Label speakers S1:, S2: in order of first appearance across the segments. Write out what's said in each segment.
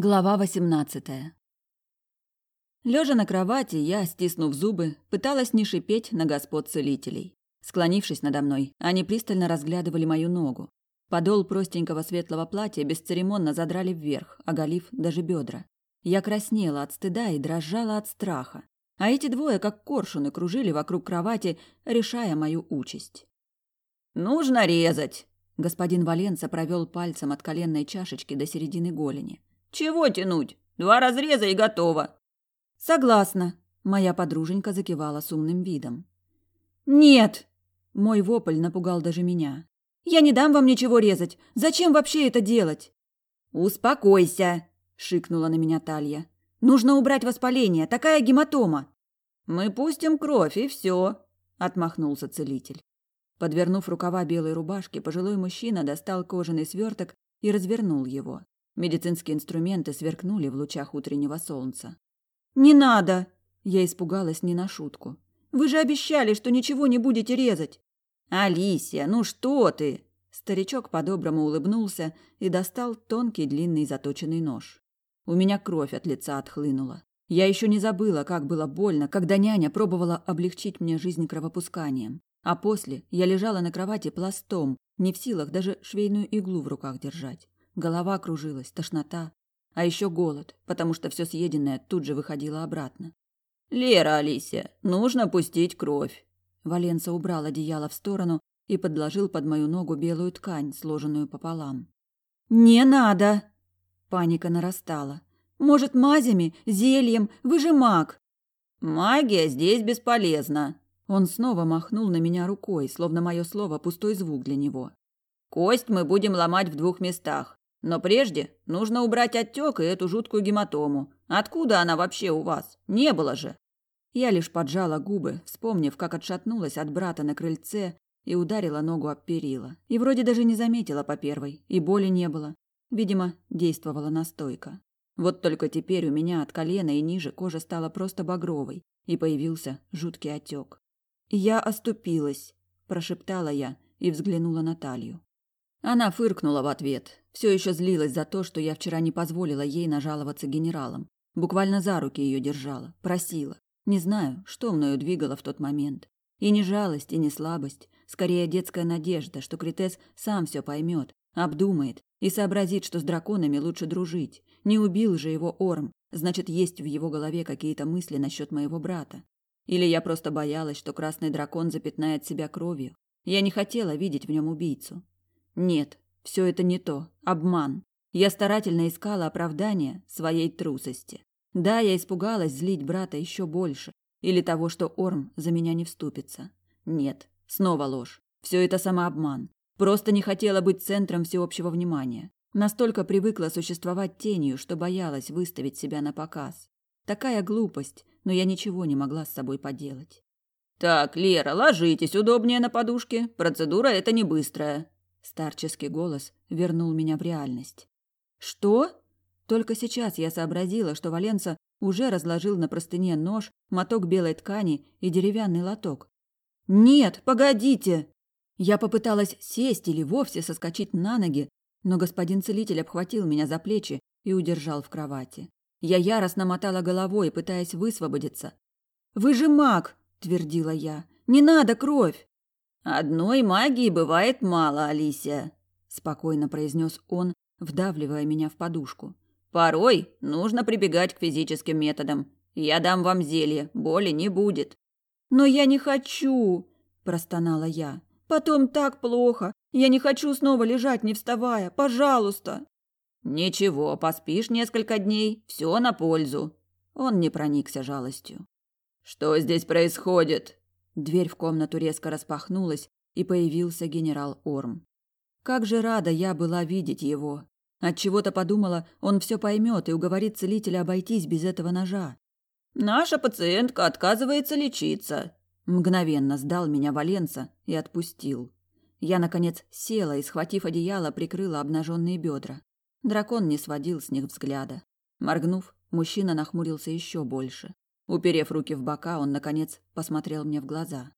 S1: Глава 18. Лежа на кровати, я, стиснув зубы, пыталась не шипеть на господ целителей. Склонившись надо мной, они пристально разглядывали мою ногу. Подол простенького светлого платья бесцеремонно задрали вверх, оголив даже бедра. Я краснела от стыда и дрожала от страха. А эти двое, как коршуны, кружили вокруг кровати, решая мою участь.
S2: «Нужно резать!»
S1: Господин Валенца провел пальцем от коленной чашечки до середины голени.
S2: Чего тянуть? Два разреза и готово.
S1: Согласна, моя подруженька закивала с умным видом. Нет, мой вопль напугал даже меня. Я не дам вам ничего резать. Зачем вообще это делать?
S2: Успокойся,
S1: шикнула на меня Талья. Нужно убрать воспаление, такая гематома.
S2: Мы пустим кровь и все, отмахнулся целитель.
S1: Подвернув рукава белой рубашки, пожилой мужчина достал кожаный сверток и развернул его. Медицинские инструменты сверкнули в лучах утреннего солнца. «Не надо!» Я испугалась не на шутку. «Вы же обещали, что ничего не будете резать!»
S2: «Алисия, ну что ты?»
S1: Старичок по-доброму улыбнулся и достал тонкий длинный заточенный нож. У меня кровь от лица отхлынула. Я еще не забыла, как было больно, когда няня пробовала облегчить мне жизнь кровопусканием. А после я лежала на кровати пластом, не в силах даже швейную иглу в руках держать. Голова кружилась, тошнота, а еще голод, потому что все съеденное тут же выходило обратно.
S2: «Лера, Алисия, нужно пустить кровь!»
S1: Валенца убрал одеяло в сторону и подложил под мою ногу белую ткань, сложенную пополам. «Не надо!» Паника нарастала. «Может, мазями, зельем? Вы же маг!»
S2: «Магия здесь бесполезна!»
S1: Он снова махнул на меня рукой, словно мое слово пустой звук для него.
S2: «Кость мы будем ломать в двух местах. Но прежде нужно убрать отек и эту жуткую гематому. Откуда она вообще у вас? Не было же.
S1: Я лишь поджала губы, вспомнив, как отшатнулась от брата на крыльце и ударила ногу об перила. И вроде даже не заметила по первой, и боли не было. Видимо, действовала настойка. Вот только теперь у меня от колена и ниже кожа стала просто багровой, и появился жуткий отек. «Я оступилась», – прошептала я и взглянула на талию. Она фыркнула в ответ, все еще злилась за то, что я вчера не позволила ей нажаловаться генералам. Буквально за руки ее держала, просила. Не знаю, что мною двигало в тот момент. И не жалость, и не слабость, скорее детская надежда, что Критес сам все поймет, обдумает и сообразит, что с драконами лучше дружить. Не убил же его Орм, значит, есть в его голове какие-то мысли насчет моего брата. Или я просто боялась, что красный дракон запятнает себя кровью. Я не хотела видеть в нем убийцу. Нет, все это не то, обман. Я старательно искала оправдание своей трусости. Да, я испугалась злить брата еще больше, или того, что Орм за меня не вступится. Нет, снова ложь. Все это самообман. Просто не хотела быть центром всеобщего внимания. Настолько привыкла существовать тенью, что боялась выставить себя на показ. Такая глупость, но я ничего не могла с собой поделать.
S2: Так, Лера, ложитесь удобнее на подушке. Процедура эта не быстрая.
S1: Старческий голос вернул меня в реальность. Что? Только сейчас я сообразила, что Валенца уже разложил на простыне нож, моток белой ткани и деревянный лоток. Нет, погодите. Я попыталась сесть или вовсе соскочить на ноги, но господин целитель обхватил меня за плечи и удержал в кровати. Я яростно мотала головой, пытаясь высвободиться. Вы же маг, твердила я. Не надо кровь.
S2: Одной магии бывает мало, Алисия, спокойно произнес он, вдавливая меня в подушку. Порой нужно прибегать к физическим методам. Я дам вам зелье, боли не будет.
S1: Но я не хочу, простонала я. Потом так плохо. Я не хочу снова лежать, не вставая. Пожалуйста.
S2: Ничего, поспишь несколько дней, все на пользу.
S1: Он не проникся жалостью.
S2: Что здесь происходит?
S1: Дверь в комнату резко распахнулась, и появился генерал Орм. Как же рада я была видеть его. От чего то подумала, он все поймет и уговорит целителя обойтись без этого ножа.
S2: «Наша пациентка отказывается лечиться»,
S1: Мгновенно сдал меня Валенца и отпустил. Я, наконец, села и, схватив одеяло, прикрыла обнаженные бедра. Дракон не сводил с них взгляда. Моргнув, мужчина нахмурился еще больше. Уперев руки в бока, он, наконец, посмотрел мне в глаза.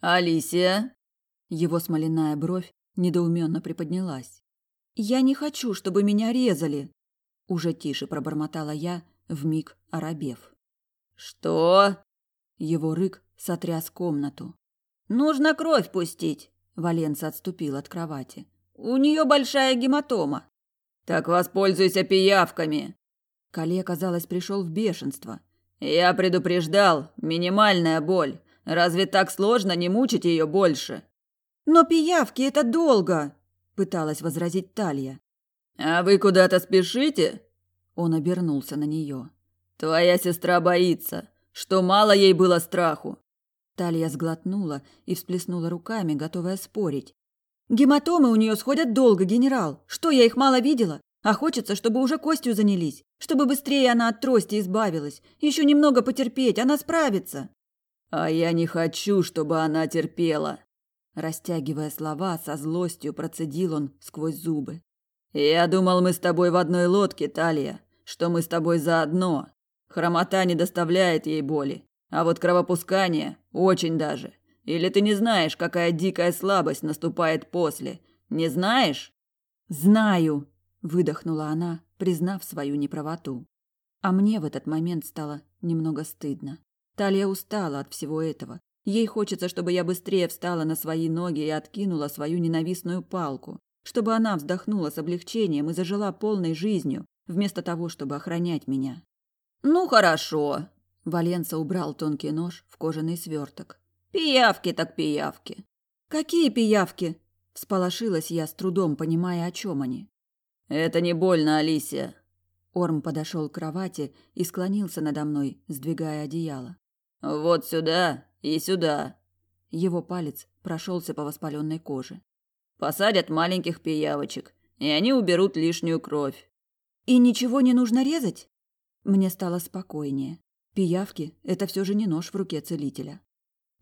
S2: «Алисия?»
S1: Его смоляная бровь недоуменно приподнялась. «Я не хочу, чтобы меня резали!» Уже тише пробормотала я, вмиг оробев.
S2: «Что?»
S1: Его рык сотряс комнату.
S2: «Нужно кровь пустить!»
S1: Валенса отступил от кровати.
S2: «У нее большая гематома!» «Так воспользуйся пиявками!»
S1: Кале, казалось, пришел в бешенство.
S2: «Я предупреждал, минимальная боль. Разве так сложно не мучить ее больше?»
S1: «Но пиявки – это долго!» – пыталась возразить Талья.
S2: «А вы куда-то спешите?»
S1: Он обернулся на нее.
S2: «Твоя сестра боится. Что мало ей было страху?»
S1: Талья сглотнула и всплеснула руками, готовая спорить. «Гематомы у нее сходят долго, генерал. Что, я их мало видела? А хочется, чтобы уже костью занялись, чтобы быстрее она от трости избавилась. Еще немного потерпеть, она справится».
S2: «А я не хочу, чтобы она терпела»,
S1: Растягивая слова, со злостью процедил он сквозь зубы.
S2: «Я думал, мы с тобой в одной лодке, Талия, что мы с тобой заодно. Хромота не доставляет ей боли, а вот кровопускание очень даже. Или ты не знаешь, какая дикая слабость наступает после? Не знаешь?»
S1: «Знаю», – выдохнула она, признав свою неправоту. А мне в этот момент стало немного стыдно. Талия устала от всего этого, Ей хочется, чтобы я быстрее встала на свои ноги и откинула свою ненавистную палку, чтобы она вздохнула с облегчением и зажила полной жизнью, вместо того, чтобы охранять меня.
S2: «Ну, хорошо», –
S1: Валенса убрал тонкий нож в кожаный сверток.
S2: «Пиявки так пиявки».
S1: «Какие пиявки?» – всполошилась я с трудом, понимая, о чем они.
S2: «Это не больно, Алисия».
S1: Орм подошел к кровати и склонился надо мной, сдвигая одеяло.
S2: «Вот сюда и сюда.
S1: Его палец прошелся по воспаленной коже.
S2: Посадят маленьких пиявочек, и они уберут лишнюю кровь.
S1: И ничего не нужно резать? Мне стало спокойнее. Пиявки – это все же не нож в руке целителя.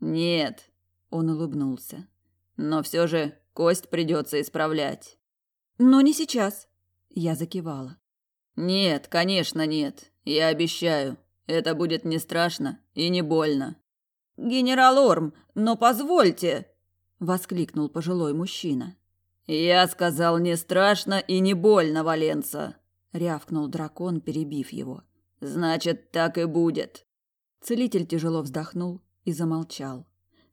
S2: Нет,
S1: он улыбнулся.
S2: Но все же кость придется исправлять.
S1: Но не сейчас. Я закивала.
S2: Нет, конечно, нет. Я обещаю. Это будет не страшно и не больно. «Генерал Орм, но позвольте!» – воскликнул пожилой мужчина. «Я сказал, не страшно и не больно, Валенца!» – рявкнул дракон, перебив его. «Значит, так и будет!»
S1: Целитель тяжело вздохнул и замолчал.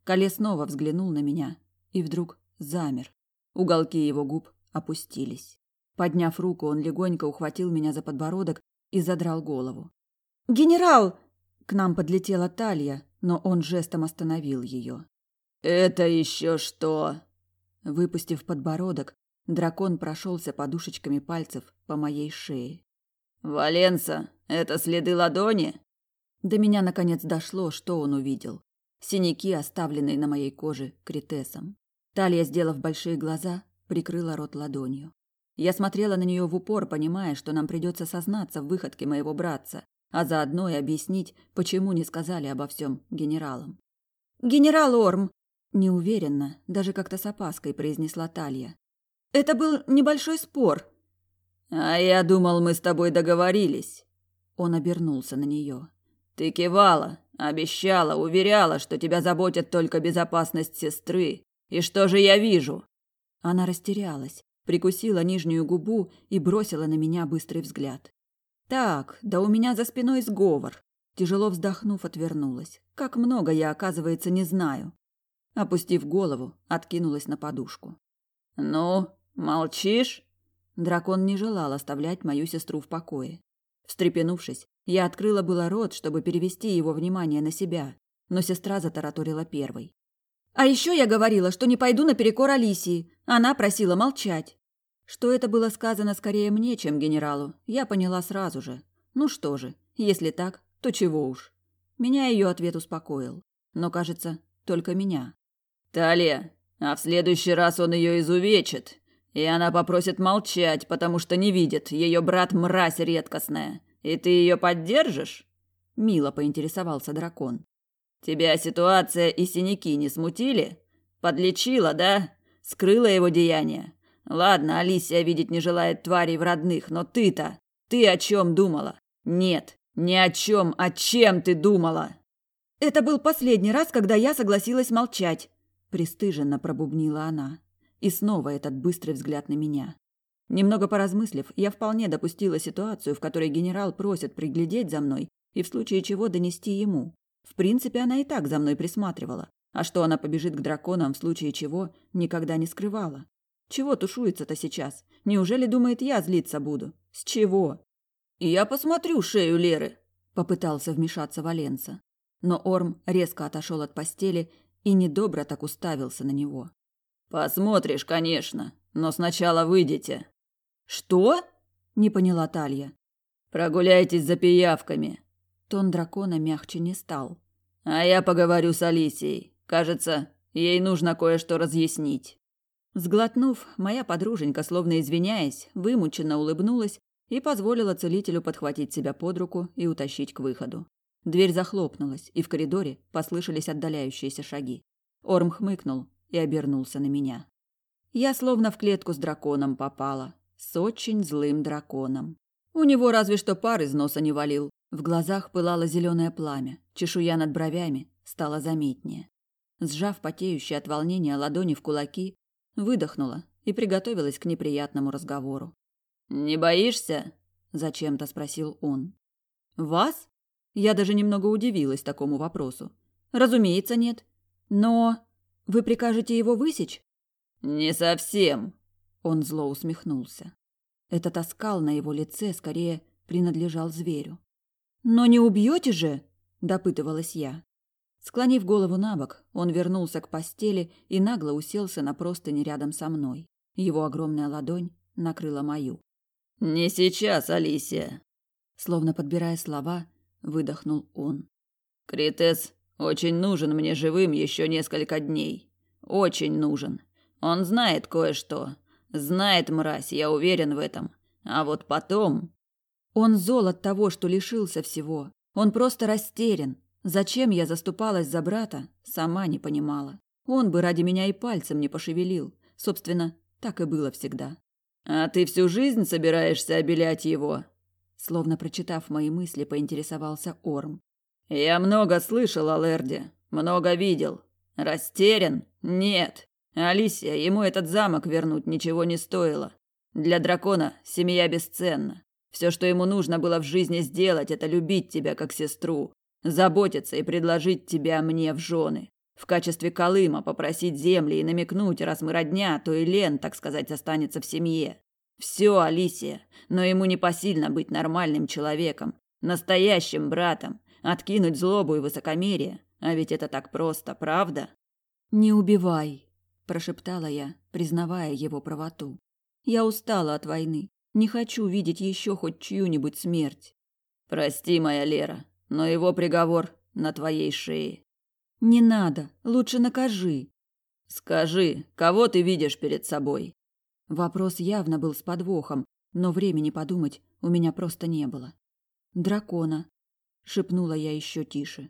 S1: Кале снова взглянул на меня и вдруг замер. Уголки его губ опустились. Подняв руку, он легонько ухватил меня за подбородок и задрал голову. «Генерал!» К нам подлетела Талья, но он жестом остановил ее.
S2: «Это еще что?»
S1: Выпустив подбородок, дракон прошелся подушечками пальцев по моей шее.
S2: «Валенса, это следы ладони?»
S1: До меня наконец дошло, что он увидел. Синяки, оставленные на моей коже критесом. Талия, сделав большие глаза, прикрыла рот ладонью. Я смотрела на нее в упор, понимая, что нам придется сознаться в выходке моего братца, а заодно и объяснить, почему не сказали обо всем генералам. «Генерал Орм!» – неуверенно, даже как-то с опаской произнесла Талья. «Это был небольшой спор».
S2: «А я думал, мы с тобой договорились».
S1: Он обернулся на нее.
S2: «Ты кивала, обещала, уверяла, что тебя заботит только безопасность сестры. И что же я вижу?»
S1: Она растерялась, прикусила нижнюю губу и бросила на меня быстрый взгляд. Так, да у меня за спиной сговор. Тяжело вздохнув, отвернулась. Как много я, оказывается, не знаю. Опустив голову, откинулась на подушку.
S2: Ну, молчишь?
S1: Дракон не желал оставлять мою сестру в покое. Встрепенувшись, я открыла было рот, чтобы перевести его внимание на себя, но сестра затараторила первой. А еще я говорила, что не пойду наперекор Алисии. Она просила молчать. Что это было сказано скорее мне, чем генералу, я поняла сразу же. Ну что же, если так, то чего уж. Меня ее ответ успокоил. Но, кажется, только меня.
S2: «Талия, а в следующий раз он ее изувечит, и она попросит молчать, потому что не видит, ее брат мразь редкостная. И ты ее поддержишь?»
S1: Мило поинтересовался дракон.
S2: «Тебя ситуация и синяки не смутили? Подлечила, да? Скрыла его деяние? Ладно, Алисия видеть не желает тварей в родных, но ты-то, ты о чем думала? Нет, ни о чем, о чем ты думала?
S1: Это был последний раз, когда я согласилась молчать, пристыженно пробубнила она. И снова этот быстрый взгляд на меня. Немного поразмыслив, я вполне допустила ситуацию, в которой генерал просит приглядеть за мной и в случае чего донести ему. В принципе, она и так за мной присматривала. А что она побежит к драконам в случае чего, никогда не скрывала. Чего тушуется-то сейчас? Неужели думает, я злиться буду? С чего?
S2: Я посмотрю шею Леры,
S1: попытался вмешаться Валенца. Но Орм резко отошел от постели и недобро так уставился на него.
S2: Посмотришь, конечно, но сначала выйдите.
S1: Что? Не поняла Талья.
S2: Прогуляйтесь за пиявками.
S1: Тон дракона мягче не стал.
S2: А я поговорю с Алисией. Кажется, ей нужно кое-что разъяснить.
S1: Сглотнув, моя подруженька, словно извиняясь, вымученно улыбнулась и позволила целителю подхватить себя под руку и утащить к выходу. Дверь захлопнулась, и в коридоре послышались отдаляющиеся шаги. Орм хмыкнул и обернулся на меня. Я словно в клетку с драконом попала, с очень злым драконом. У него разве что пар из носа не валил. В глазах пылало зеленое пламя, чешуя над бровями стала заметнее. Сжав потеющие от волнения ладони в кулаки, выдохнула и приготовилась к неприятному разговору.
S2: «Не боишься?»
S1: – зачем-то спросил он. «Вас?» Я даже немного удивилась такому вопросу. «Разумеется, нет. Но вы прикажете его высечь?»
S2: «Не совсем», – он зло усмехнулся.
S1: Этот оскал на его лице скорее принадлежал зверю. «Но не убьете же?» – допытывалась я. Склонив голову на бок, он вернулся к постели и нагло уселся на простыни рядом со мной. Его огромная ладонь накрыла мою.
S2: «Не сейчас, Алисия!»
S1: Словно подбирая слова, выдохнул он.
S2: «Критес очень нужен мне живым еще несколько дней. Очень нужен. Он знает кое-что. Знает, мразь, я уверен в этом. А вот потом...»
S1: Он зол от того, что лишился всего. Он просто растерян, Зачем я заступалась за брата, сама не понимала. Он бы ради меня и пальцем не пошевелил. Собственно, так и было всегда.
S2: А ты всю жизнь собираешься обелять его?
S1: Словно прочитав мои мысли, поинтересовался Орм.
S2: Я много слышал о Лерде, много видел. Растерян? Нет. Алисия, ему этот замок вернуть ничего не стоило. Для дракона семья бесценна. Все, что ему нужно было в жизни сделать, это любить тебя как сестру, заботиться и предложить тебя мне в жены. В качестве колыма попросить земли и намекнуть, раз мы родня, то и Лен, так сказать, останется в семье. Все, Алисия, но ему не посильно быть нормальным человеком, настоящим братом, откинуть злобу и высокомерие. А ведь это так просто, правда?
S1: Не убивай, прошептала я, признавая его правоту. Я устала от войны. Не хочу видеть еще хоть чью-нибудь смерть.
S2: Прости, моя Лера, но его приговор на твоей шее.
S1: Не надо, лучше накажи.
S2: Скажи, кого ты видишь перед собой?
S1: Вопрос явно был с подвохом, но времени подумать у меня просто не было. Дракона, шепнула я еще тише.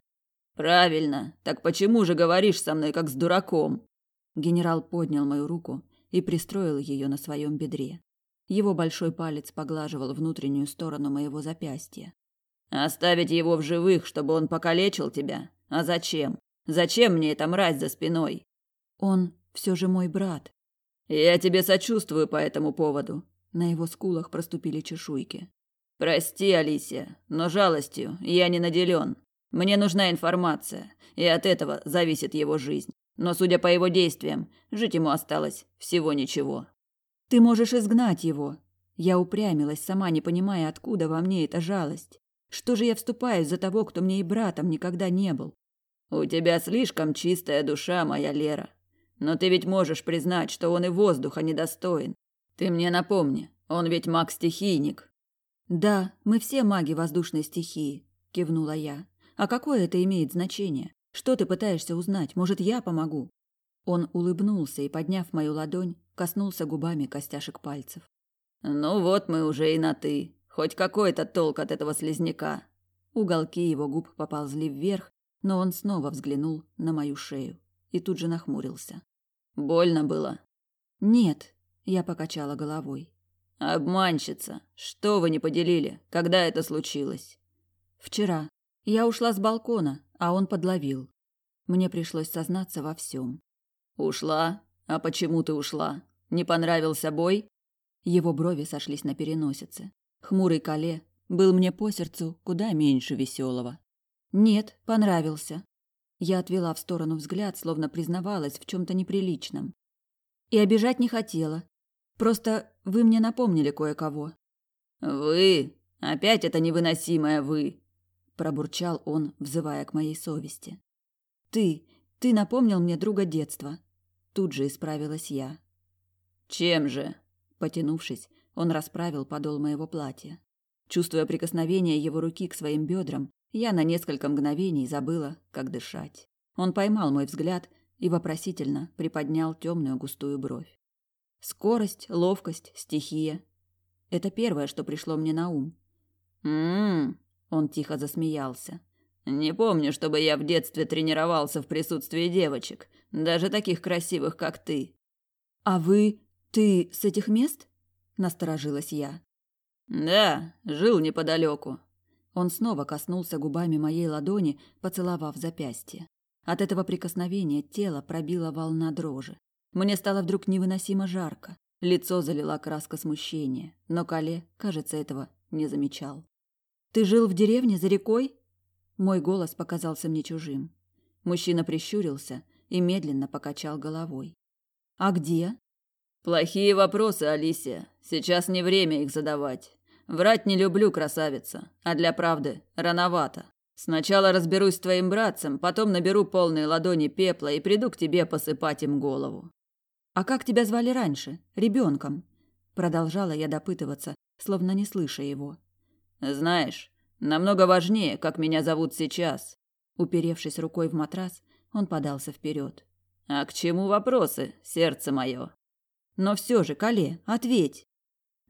S2: Правильно. Так почему же говоришь со мной как с дураком?
S1: Генерал поднял мою руку и пристроил ее на своем бедре. Его большой палец поглаживал внутреннюю сторону моего запястья.
S2: Оставить его в живых, чтобы он покалечил тебя? А зачем? Зачем мне эта мразь за спиной?
S1: Он все же мой брат.
S2: Я тебе сочувствую по этому поводу.
S1: На его скулах проступили чешуйки.
S2: Прости, Алисия, но жалостью я не наделен. Мне нужна информация, и от этого зависит его жизнь. Но, судя по его действиям, жить ему осталось всего ничего.
S1: Ты можешь изгнать его. Я упрямилась, сама не понимая, откуда во мне эта жалость. Что же я вступаюсь за того, кто мне и братом никогда не был?
S2: У тебя слишком чистая душа, моя Лера. Но ты ведь можешь признать, что он и воздуха недостоин. Ты мне напомни, он ведь маг-стихийник.
S1: Да, мы все маги воздушной стихии, кивнула я. А какое это имеет значение? Что ты пытаешься узнать? Может, я помогу? Он улыбнулся и, подняв мою ладонь, коснулся губами костяшек пальцев.
S2: Ну вот мы уже и на ты. Хоть какой-то толк от этого слизняка.
S1: Уголки его губ поползли вверх, но он снова взглянул на мою шею и тут же нахмурился.
S2: Больно было?
S1: Нет, я покачала головой.
S2: Обманщица, что вы не поделили? Когда это случилось?
S1: Вчера. Я ушла с балкона, а он подловил. Мне пришлось сознаться во всем.
S2: Ушла? А почему ты ушла? Не понравился бой?
S1: Его брови сошлись на переносице. Хмурый Кале был мне по сердцу куда меньше веселого. Нет, понравился. Я отвела в сторону взгляд, словно признавалась в чем то неприличном. И обижать не хотела. Просто вы мне напомнили кое-кого.
S2: Вы? Опять это невыносимое вы,
S1: пробурчал он, взывая к моей совести. Ты, ты напомнил мне друга детства. Тут же исправилась я.
S2: Чем же?
S1: Потянувшись, он расправил подол моего платья. Чувствуя прикосновение его руки к своим бедрам, я на несколько мгновений забыла, как дышать. Он поймал мой взгляд и вопросительно приподнял темную густую бровь. Скорость, ловкость, стихия. Это первое, что пришло мне на ум.
S2: «М-м-м»,
S1: он тихо засмеялся.
S2: «Не помню, чтобы я в детстве тренировался в присутствии девочек, даже таких красивых, как ты».
S1: «А вы... ты с этих мест?» – насторожилась я.
S2: «Да, жил неподалеку».
S1: Он снова коснулся губами моей ладони, поцеловав запястье. От этого прикосновения тело пробило волна дрожи. Мне стало вдруг невыносимо жарко. Лицо залила краска смущения, но Кале, кажется, этого не замечал. «Ты жил в деревне за рекой?» Мой голос показался мне чужим. Мужчина прищурился и медленно покачал головой. «А где?»
S2: «Плохие вопросы, Алисия. Сейчас не время их задавать. Врать не люблю, красавица, а для правды рановато. Сначала разберусь с твоим братцем, потом наберу полные ладони пепла и приду к тебе посыпать им голову.
S1: А как тебя звали раньше? Ребенком? Продолжала я допытываться, словно не слыша его.
S2: Знаешь, намного важнее, как меня зовут сейчас.
S1: Уперевшись рукой в матрас, он подался вперед.
S2: А к чему вопросы, сердце мое?
S1: Но все же, Кале, ответь.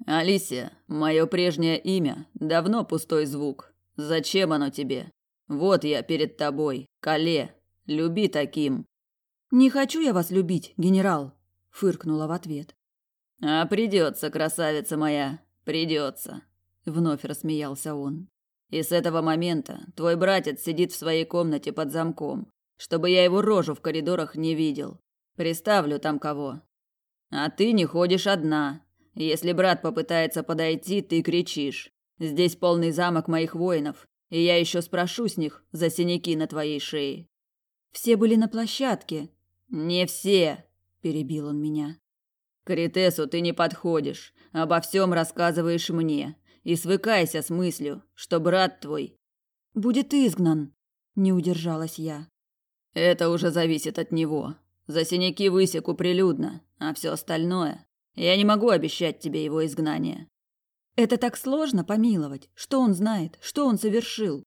S2: Алисия, мое прежнее имя, давно пустой звук. Зачем оно тебе? Вот я перед тобой, Кале. Люби таким.
S1: Не хочу я вас любить, генерал, фыркнула в ответ.
S2: А придется, красавица моя, придется. Вновь рассмеялся он. И с этого момента твой братец сидит в своей комнате под замком, чтобы я его рожу в коридорах не видел. Приставлю там кого. А ты не ходишь одна. Если брат попытается подойти, ты кричишь. Здесь полный замок моих воинов, и я еще спрошу с них за синяки на твоей шее.
S1: Все были на площадке.
S2: Не все, перебил он меня. К Ритесу ты не подходишь, обо всем рассказываешь мне, и свыкайся с мыслью, что брат твой
S1: будет изгнан, не удержалась я.
S2: Это уже зависит от него. За синяки высеку прилюдно, а все остальное я не могу обещать тебе его изгнание.
S1: Это так сложно помиловать. Что он знает? Что он совершил?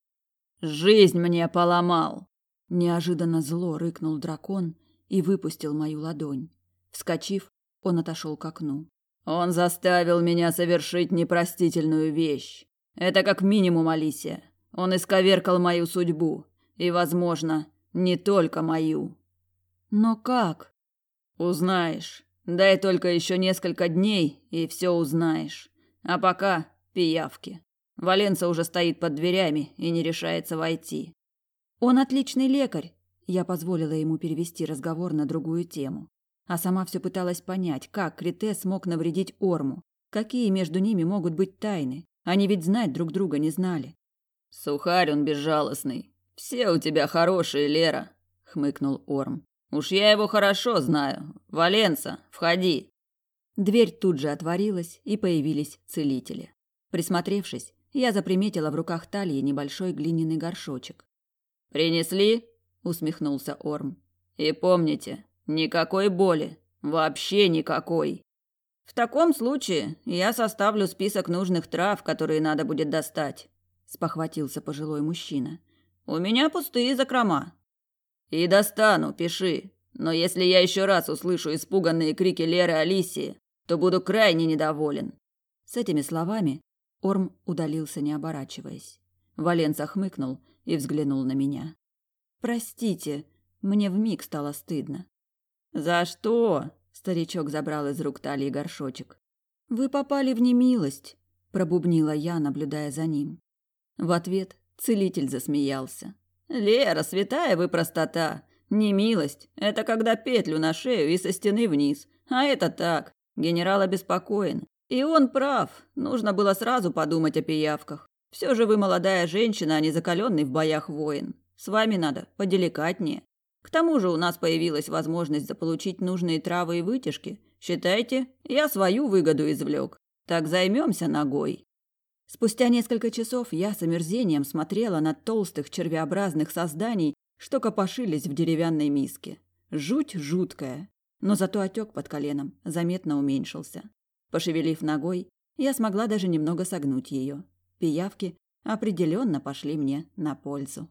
S2: Жизнь мне поломал.
S1: Неожиданно зло рыкнул дракон и выпустил мою ладонь. Вскочив, он отошел к окну.
S2: Он заставил меня совершить непростительную вещь. Это как минимум Алисия. Он исковеркал мою судьбу. И, возможно, не только мою.
S1: Но как?
S2: Узнаешь. Дай только еще несколько дней, и все узнаешь. А пока пиявки. Валенса уже стоит под дверями и не решается войти.
S1: Он отличный лекарь. Я позволила ему перевести разговор на другую тему. А сама все пыталась понять, как Крите смог навредить Орму. Какие между ними могут быть тайны? Они ведь знать друг друга не знали.
S2: Сухарь он безжалостный. Все у тебя хорошие, Лера, хмыкнул Орм. Уж я его хорошо знаю. Валенса, входи.
S1: Дверь тут же отворилась, и появились целители. Присмотревшись, я заприметила в руках талии небольшой глиняный горшочек.
S2: «Принесли?» – усмехнулся Орм. «И помните, никакой боли. Вообще никакой. В таком случае я составлю список нужных трав, которые надо будет достать», – спохватился пожилой мужчина. «У меня пустые закрома. И достану, пиши. Но если я еще раз услышу испуганные крики Леры Алисии, то буду крайне недоволен.
S1: С этими словами Орм удалился, не оборачиваясь. Валенца хмыкнул и взглянул на меня. Простите, мне вмиг стало стыдно.
S2: За что? Старичок забрал из рук талии горшочек.
S1: Вы попали в немилость, пробубнила я, наблюдая за ним. В ответ целитель засмеялся.
S2: Лера, святая вы простота. Не милость. Это когда петлю на шею и со стены вниз. А это так. Генерал обеспокоен. И он прав. Нужно было сразу подумать о пиявках. Все же вы молодая женщина, а не закаленный в боях воин. С вами надо поделикатнее. К тому же у нас появилась возможность заполучить нужные травы и вытяжки. Считайте, я свою выгоду извлек. Так займемся ногой.
S1: Спустя несколько часов я с омерзением смотрела на толстых червеобразных созданий, что копошились в деревянной миске. Жуть жуткая, но зато отек под коленом заметно уменьшился. Пошевелив ногой, я смогла даже немного согнуть ее. Пиявки определенно пошли мне на пользу.